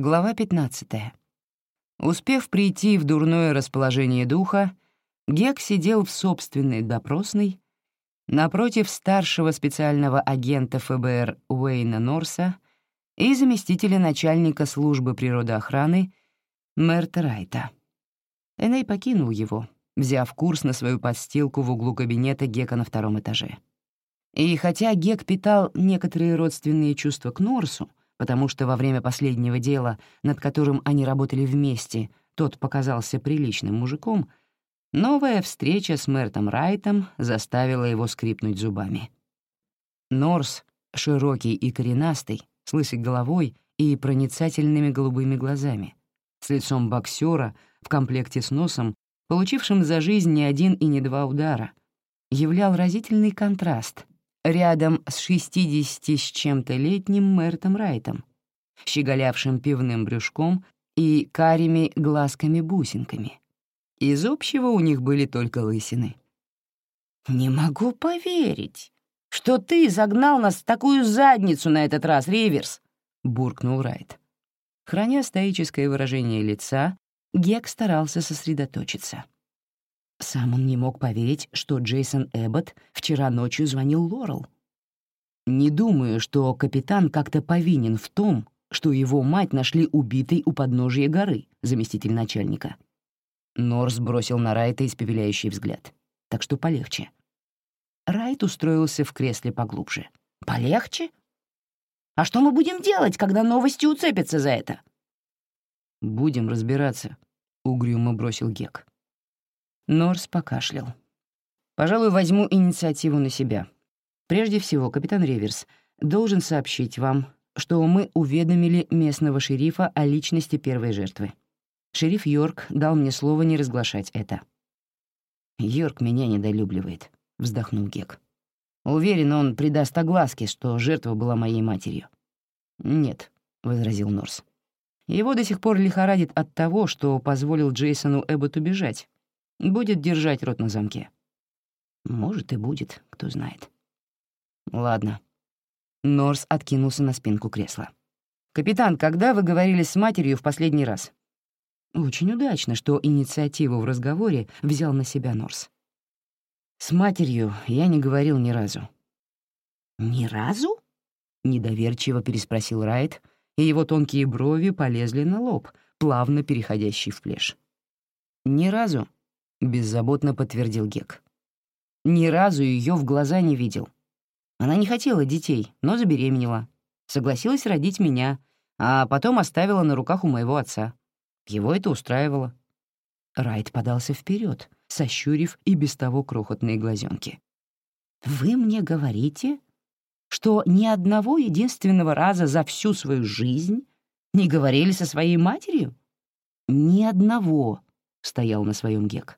Глава 15. Успев прийти в дурное расположение духа, Гек сидел в собственной допросной напротив старшего специального агента ФБР Уэйна Норса и заместителя начальника службы природоохраны Мерта Райта. Эней покинул его, взяв курс на свою подстилку в углу кабинета Гека на втором этаже. И хотя Гек питал некоторые родственные чувства к Норсу, потому что во время последнего дела, над которым они работали вместе, тот показался приличным мужиком, новая встреча с Мертом Райтом заставила его скрипнуть зубами. Норс, широкий и коренастый, с лысой головой и проницательными голубыми глазами, с лицом боксера в комплекте с носом, получившим за жизнь не один и не два удара, являл разительный контраст рядом с 60 с чем-то летним Мертом Райтом, щеголявшим пивным брюшком и карими глазками-бусинками. Из общего у них были только лысины. «Не могу поверить, что ты загнал нас в такую задницу на этот раз, Риверс!» — буркнул Райт. Храня стоическое выражение лица, Гек старался сосредоточиться. Сам он не мог поверить, что Джейсон Эббот вчера ночью звонил Лорел. Не думаю, что капитан как-то повинен в том, что его мать нашли убитой у подножия горы, заместитель начальника. Норс бросил на Райта испепеляющий взгляд. Так что полегче. Райт устроился в кресле поглубже. «Полегче? А что мы будем делать, когда новости уцепятся за это?» «Будем разбираться», — угрюмо бросил Гек. Норс покашлял. «Пожалуй, возьму инициативу на себя. Прежде всего, капитан Риверс должен сообщить вам, что мы уведомили местного шерифа о личности первой жертвы. Шериф Йорк дал мне слово не разглашать это». «Йорк меня недолюбливает», — вздохнул Гек. «Уверен, он придаст огласке, что жертва была моей матерью». «Нет», — возразил Норс. «Его до сих пор лихорадит от того, что позволил Джейсону Эбботу бежать, Будет держать рот на замке. Может, и будет, кто знает. Ладно. Норс откинулся на спинку кресла. «Капитан, когда вы говорили с матерью в последний раз?» Очень удачно, что инициативу в разговоре взял на себя Норс. «С матерью я не говорил ни разу». «Ни разу?» — недоверчиво переспросил Райт, и его тонкие брови полезли на лоб, плавно переходящий в плешь. «Ни разу», — беззаботно подтвердил Гек. «Ни разу ее в глаза не видел. Она не хотела детей, но забеременела. Согласилась родить меня, а потом оставила на руках у моего отца. Его это устраивало». Райт подался вперед, сощурив и без того крохотные глазенки. «Вы мне говорите, что ни одного единственного раза за всю свою жизнь не говорили со своей матерью?» «Ни одного», — стоял на своем Гек.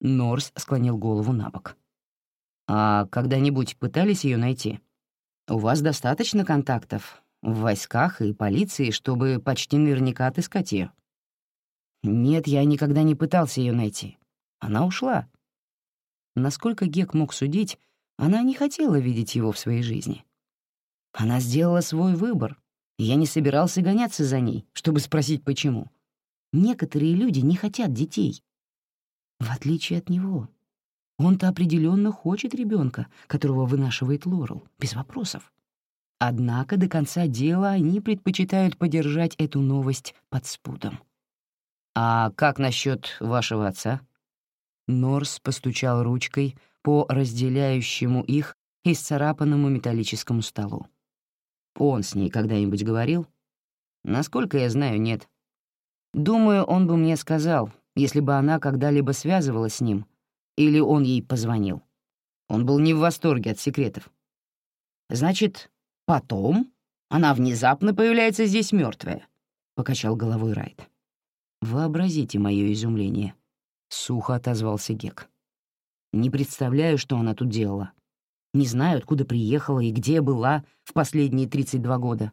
Норс склонил голову на бок. «А когда-нибудь пытались ее найти? У вас достаточно контактов в войсках и полиции, чтобы почти наверняка отыскать ее. «Нет, я никогда не пытался ее найти. Она ушла». Насколько Гек мог судить, она не хотела видеть его в своей жизни. Она сделала свой выбор, и я не собирался гоняться за ней, чтобы спросить, почему. Некоторые люди не хотят детей, в отличие от него. Он-то определенно хочет ребенка, которого вынашивает Лорел, без вопросов. Однако до конца дела они предпочитают подержать эту новость под спудом. «А как насчет вашего отца?» Норс постучал ручкой по разделяющему их исцарапанному металлическому столу. «Он с ней когда-нибудь говорил?» «Насколько я знаю, нет. Думаю, он бы мне сказал, если бы она когда-либо связывалась с ним, или он ей позвонил. Он был не в восторге от секретов. «Значит, потом она внезапно появляется здесь мертвая, покачал головой Райт. «Вообразите мое изумление», — сухо отозвался Гек. «Не представляю, что она тут делала. Не знаю, откуда приехала и где была в последние 32 года.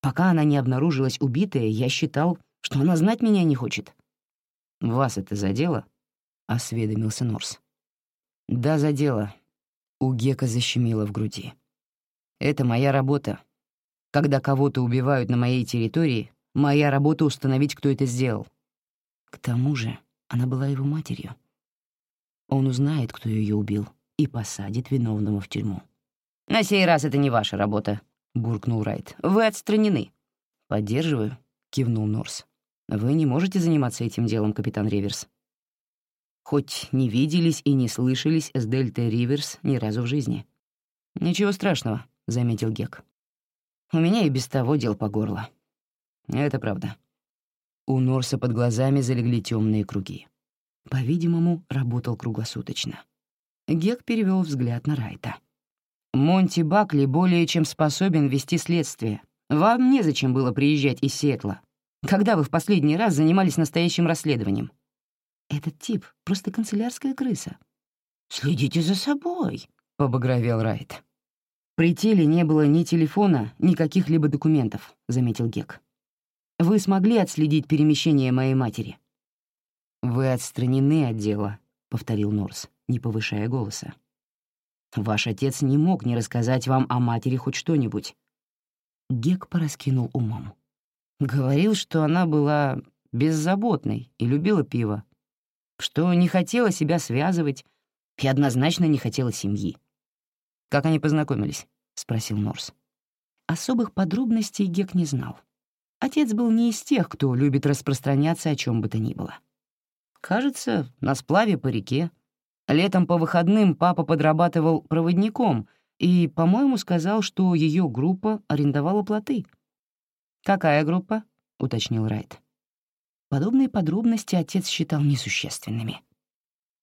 Пока она не обнаружилась убитая, я считал, что она знать меня не хочет. «Вас это задело?» — осведомился Норс. «Да, задело». У Гека защемило в груди. «Это моя работа. Когда кого-то убивают на моей территории, Моя работа — установить, кто это сделал. К тому же она была его матерью. Он узнает, кто ее убил, и посадит виновного в тюрьму. «На сей раз это не ваша работа», — буркнул Райт. «Вы отстранены». «Поддерживаю», — кивнул Норс. «Вы не можете заниматься этим делом, капитан Риверс». Хоть не виделись и не слышались с Дельтой Риверс ни разу в жизни. «Ничего страшного», — заметил Гек. «У меня и без того дел по горло». «Это правда». У Норса под глазами залегли темные круги. По-видимому, работал круглосуточно. Гек перевел взгляд на Райта. «Монти Бакли более чем способен вести следствие. Вам незачем было приезжать из Сиэтла. Когда вы в последний раз занимались настоящим расследованием?» «Этот тип — просто канцелярская крыса». «Следите за собой», — побагровел Райт. «При теле не было ни телефона, ни каких-либо документов», — заметил Гек. «Вы смогли отследить перемещение моей матери?» «Вы отстранены от дела», — повторил Норс не повышая голоса. «Ваш отец не мог не рассказать вам о матери хоть что-нибудь». Гек пораскинул умом. Говорил, что она была беззаботной и любила пиво, что не хотела себя связывать и однозначно не хотела семьи. «Как они познакомились?» — спросил Норс. Особых подробностей Гек не знал. Отец был не из тех, кто любит распространяться о чем бы то ни было. Кажется, на сплаве по реке Летом по выходным папа подрабатывал проводником и, по-моему, сказал, что ее группа арендовала плоты. «Какая группа?» — уточнил Райт. Подобные подробности отец считал несущественными.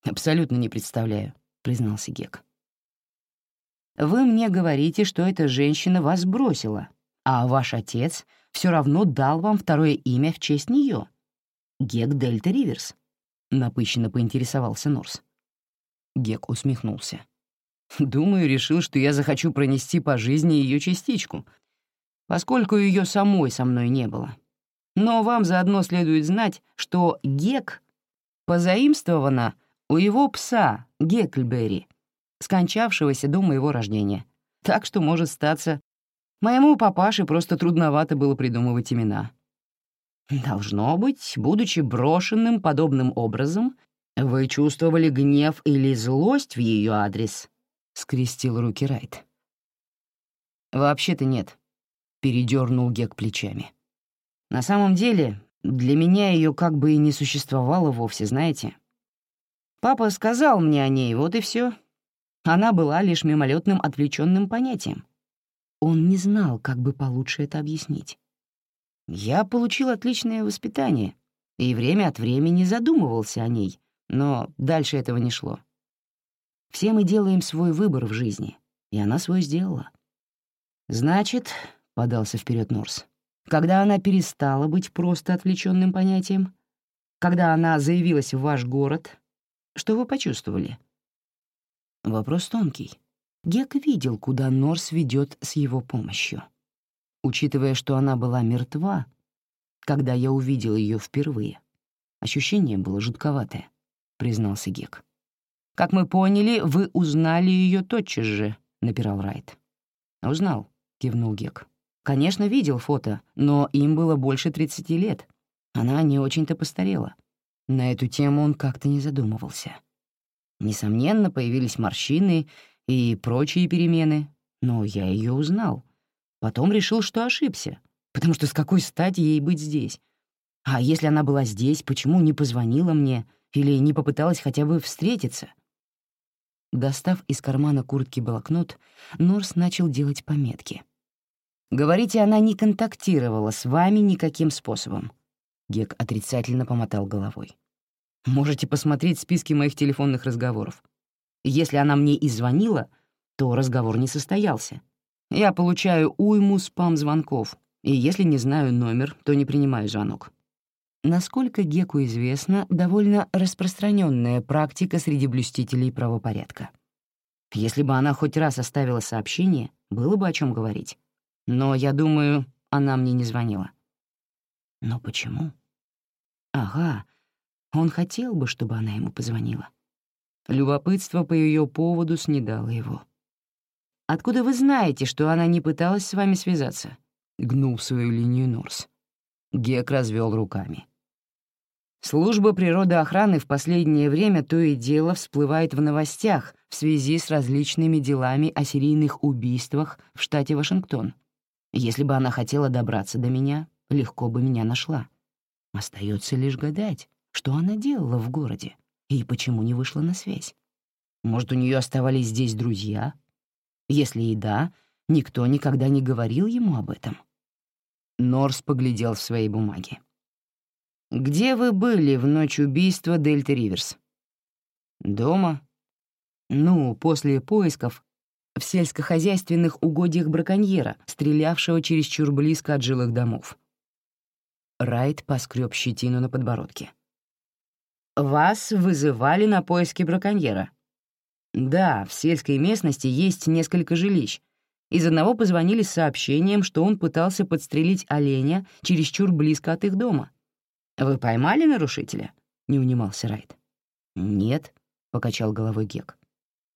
«Абсолютно не представляю», — признался Гек. «Вы мне говорите, что эта женщина вас бросила, а ваш отец все равно дал вам второе имя в честь нее. Гек Дельта Риверс», — напыщенно поинтересовался Норс. Гек усмехнулся. «Думаю, решил, что я захочу пронести по жизни ее частичку, поскольку ее самой со мной не было. Но вам заодно следует знать, что Гек позаимствована у его пса Гекльберри, скончавшегося до моего рождения. Так что, может статься, моему папаше просто трудновато было придумывать имена. Должно быть, будучи брошенным подобным образом, «Вы чувствовали гнев или злость в ее адрес?» — скрестил руки Райт. «Вообще-то нет», — передернул Гек плечами. «На самом деле, для меня ее как бы и не существовало вовсе, знаете. Папа сказал мне о ней, вот и все. Она была лишь мимолетным отвлеченным понятием. Он не знал, как бы получше это объяснить. Я получил отличное воспитание и время от времени задумывался о ней, но дальше этого не шло. Все мы делаем свой выбор в жизни, и она свой сделала. «Значит», — подался вперед Норс, «когда она перестала быть просто отвлеченным понятием, когда она заявилась в ваш город, что вы почувствовали?» Вопрос тонкий. Гек видел, куда Норс ведет с его помощью. Учитывая, что она была мертва, когда я увидел ее впервые, ощущение было жутковатое. — признался Гек. «Как мы поняли, вы узнали ее тотчас же», — напирал Райт. «Узнал», — кивнул Гек. «Конечно, видел фото, но им было больше 30 лет. Она не очень-то постарела. На эту тему он как-то не задумывался. Несомненно, появились морщины и прочие перемены, но я ее узнал. Потом решил, что ошибся, потому что с какой стати ей быть здесь? А если она была здесь, почему не позвонила мне или не попыталась хотя бы встретиться? Достав из кармана куртки блокнот, Норс начал делать пометки. «Говорите, она не контактировала с вами никаким способом». Гек отрицательно помотал головой. «Можете посмотреть списки моих телефонных разговоров. Если она мне и звонила, то разговор не состоялся. Я получаю уйму спам-звонков, и если не знаю номер, то не принимаю звонок. Насколько Геку известно, довольно распространенная практика среди блюстителей правопорядка. Если бы она хоть раз оставила сообщение, было бы о чем говорить. Но, я думаю, она мне не звонила. Но почему? Ага, он хотел бы, чтобы она ему позвонила. Любопытство по ее поводу снедало его. «Откуда вы знаете, что она не пыталась с вами связаться?» — гнул свою линию Норс. Гек развел руками. Служба природоохраны в последнее время то и дело всплывает в новостях в связи с различными делами о серийных убийствах в штате Вашингтон. Если бы она хотела добраться до меня, легко бы меня нашла. Остается лишь гадать, что она делала в городе и почему не вышла на связь. Может, у нее оставались здесь друзья? Если и да, никто никогда не говорил ему об этом. Норс поглядел в свои бумаги. «Где вы были в ночь убийства Дельта Риверс?» «Дома?» «Ну, после поисков в сельскохозяйственных угодьях браконьера, стрелявшего чересчур близко от жилых домов». Райт поскреб щетину на подбородке. «Вас вызывали на поиски браконьера?» «Да, в сельской местности есть несколько жилищ. Из одного позвонили с сообщением, что он пытался подстрелить оленя чересчур близко от их дома. «Вы поймали нарушителя?» — не унимался Райт. «Нет», — покачал головой Гек.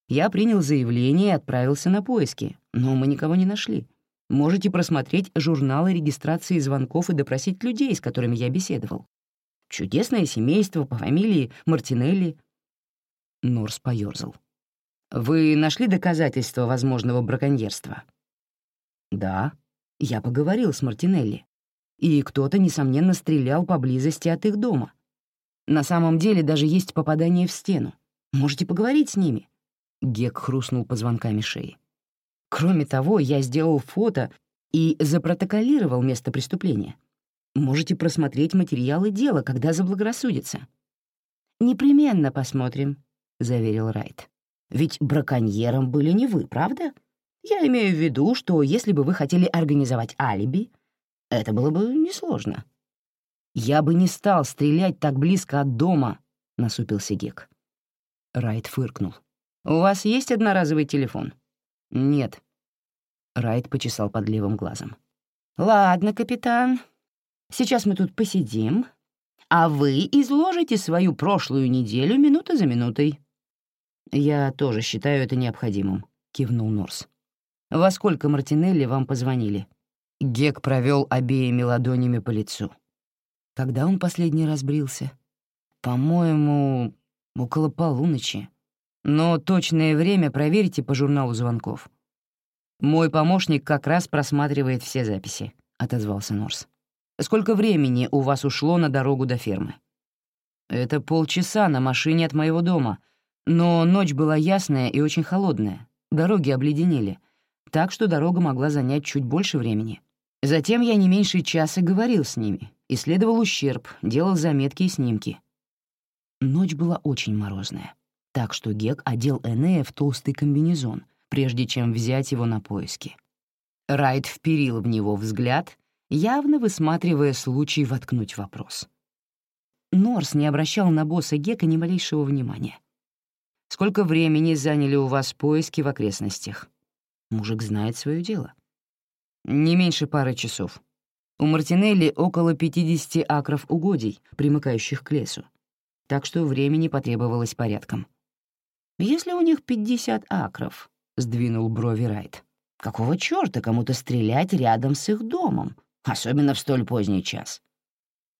«Я принял заявление и отправился на поиски, но мы никого не нашли. Можете просмотреть журналы регистрации звонков и допросить людей, с которыми я беседовал. Чудесное семейство по фамилии Мартинелли». Норс поёрзал. «Вы нашли доказательства возможного браконьерства?» «Да, я поговорил с Мартинелли и кто-то, несомненно, стрелял поблизости от их дома. На самом деле даже есть попадание в стену. Можете поговорить с ними». Гек хрустнул позвонками шеи. «Кроме того, я сделал фото и запротоколировал место преступления. Можете просмотреть материалы дела, когда заблагорассудится». «Непременно посмотрим», — заверил Райт. «Ведь браконьером были не вы, правда? Я имею в виду, что если бы вы хотели организовать алиби, это было бы несложно. «Я бы не стал стрелять так близко от дома», — насупился Гек. Райт фыркнул. «У вас есть одноразовый телефон?» «Нет». Райт почесал под левым глазом. «Ладно, капитан. Сейчас мы тут посидим, а вы изложите свою прошлую неделю минута за минутой». «Я тоже считаю это необходимым», — кивнул Норс. «Во сколько Мартинелли вам позвонили?» Гек провел обеими ладонями по лицу. Когда он последний раз брился? По-моему, около полуночи. Но точное время проверьте по журналу звонков. Мой помощник как раз просматривает все записи, отозвался Норс. Сколько времени у вас ушло на дорогу до фермы? Это полчаса на машине от моего дома, но ночь была ясная и очень холодная. Дороги обледенели, так что дорога могла занять чуть больше времени. Затем я не меньше часа говорил с ними, исследовал ущерб, делал заметки и снимки. Ночь была очень морозная, так что Гек одел Энея в толстый комбинезон, прежде чем взять его на поиски. Райт вперил в него взгляд, явно высматривая случай воткнуть вопрос. Норс не обращал на босса Гека ни малейшего внимания. «Сколько времени заняли у вас поиски в окрестностях?» Мужик знает свое дело. Не меньше пары часов. У Мартинелли около 50 акров угодий, примыкающих к лесу. Так что времени потребовалось порядком. «Если у них 50 акров», — сдвинул брови Райт, «какого чёрта кому-то стрелять рядом с их домом, особенно в столь поздний час?»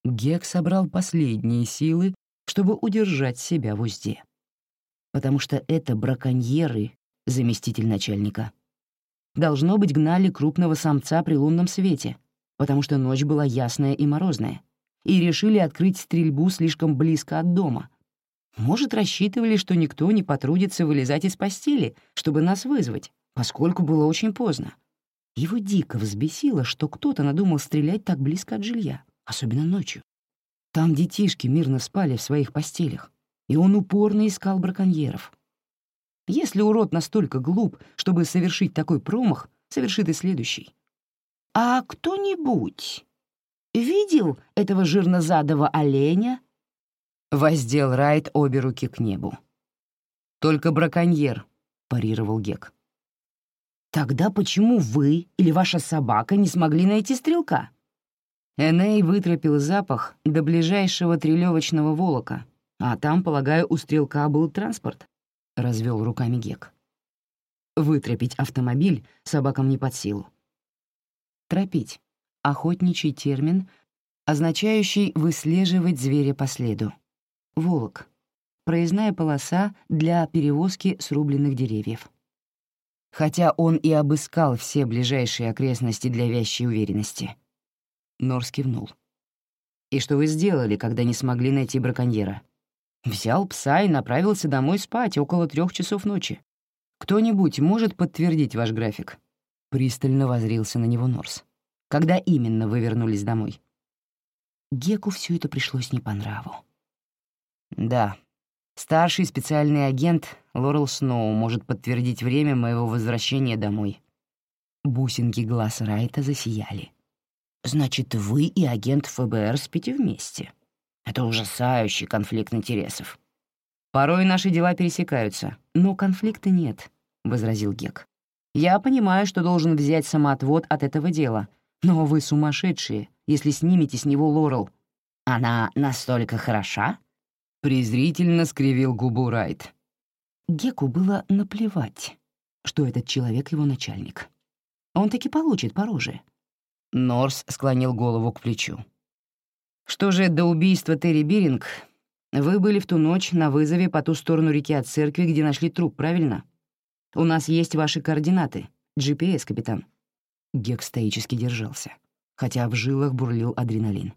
Гек собрал последние силы, чтобы удержать себя в узде. Потому что это браконьеры, заместитель начальника. Должно быть, гнали крупного самца при лунном свете, потому что ночь была ясная и морозная, и решили открыть стрельбу слишком близко от дома. Может, рассчитывали, что никто не потрудится вылезать из постели, чтобы нас вызвать, поскольку было очень поздно. Его дико взбесило, что кто-то надумал стрелять так близко от жилья, особенно ночью. Там детишки мирно спали в своих постелях, и он упорно искал браконьеров — если урод настолько глуп, чтобы совершить такой промах, совершит и следующий. «А кто-нибудь видел этого жирнозадого оленя?» Воздел Райт обе руки к небу. «Только браконьер», — парировал Гек. «Тогда почему вы или ваша собака не смогли найти стрелка?» Эней вытропил запах до ближайшего трелёвочного волока, а там, полагаю, у стрелка был транспорт. — развел руками Гек. Вытропить автомобиль собакам не под силу. Тропить — охотничий термин, означающий «выслеживать зверя по следу». Волок — проездная полоса для перевозки срубленных деревьев. Хотя он и обыскал все ближайшие окрестности для вящей уверенности. Норс кивнул. «И что вы сделали, когда не смогли найти браконьера?» «Взял пса и направился домой спать около трех часов ночи. Кто-нибудь может подтвердить ваш график?» Пристально возрился на него Норс. «Когда именно вы вернулись домой?» Геку все это пришлось не по нраву. «Да, старший специальный агент Лорел Сноу может подтвердить время моего возвращения домой». Бусинки глаз Райта засияли. «Значит, вы и агент ФБР спите вместе. Это ужасающий конфликт интересов». «Порой наши дела пересекаются, но конфликта нет», — возразил Гек. «Я понимаю, что должен взять самоотвод от этого дела, но вы сумасшедшие, если снимете с него Лорел». «Она настолько хороша?» — презрительно скривил губу Райт. Геку было наплевать, что этот человек его начальник. Он таки получит по роже. Норс склонил голову к плечу. «Что же до убийства Терри Биринг, вы были в ту ночь на вызове по ту сторону реки от церкви, где нашли труп, правильно? У нас есть ваши координаты. GPS, капитан». Гек стоически держался, хотя в жилах бурлил адреналин.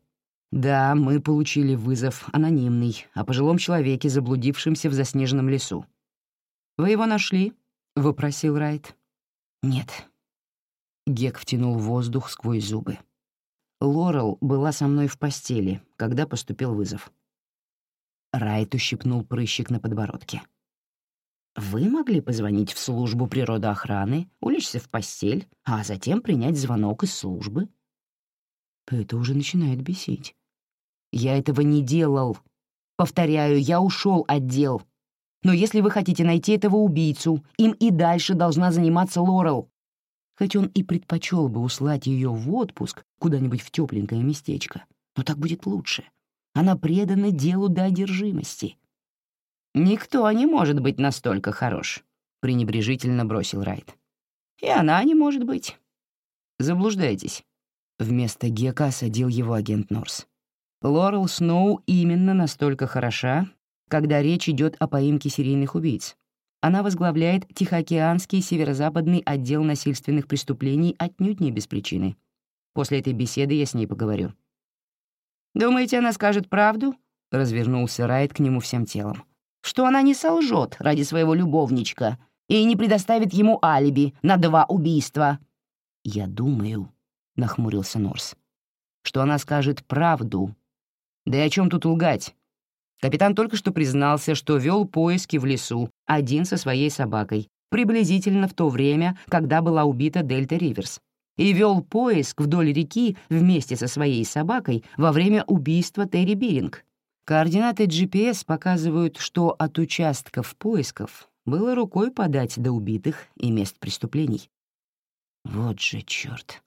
«Да, мы получили вызов анонимный о пожилом человеке, заблудившемся в заснеженном лесу. Вы его нашли?» — вопросил Райт. «Нет», Гек втянул воздух сквозь зубы. Лорел была со мной в постели, когда поступил вызов. Райт ущипнул прыщик на подбородке. «Вы могли позвонить в службу природоохраны, улечься в постель, а затем принять звонок из службы?» Это уже начинает бесить. «Я этого не делал. Повторяю, я ушел от дел. Но если вы хотите найти этого убийцу, им и дальше должна заниматься Лорел хоть он и предпочел бы услать ее в отпуск куда-нибудь в тепленькое местечко, но так будет лучше. Она предана делу до одержимости. «Никто не может быть настолько хорош», — пренебрежительно бросил Райт. «И она не может быть». «Заблуждаетесь». Вместо Гека садил его агент Норс. Лорел Сноу именно настолько хороша, когда речь идет о поимке серийных убийц. Она возглавляет Тихоокеанский северо-западный отдел насильственных преступлений отнюдь не без причины. После этой беседы я с ней поговорю. «Думаете, она скажет правду?» — развернулся Райт к нему всем телом. «Что она не солжет ради своего любовничка и не предоставит ему алиби на два убийства?» «Я думаю», — нахмурился Норс, «что она скажет правду. Да и о чем тут лгать? Капитан только что признался, что вел поиски в лесу один со своей собакой, приблизительно в то время, когда была убита Дельта Риверс, и вел поиск вдоль реки вместе со своей собакой во время убийства Терри Биринг. Координаты GPS показывают, что от участков поисков было рукой подать до убитых и мест преступлений. Вот же чёрт.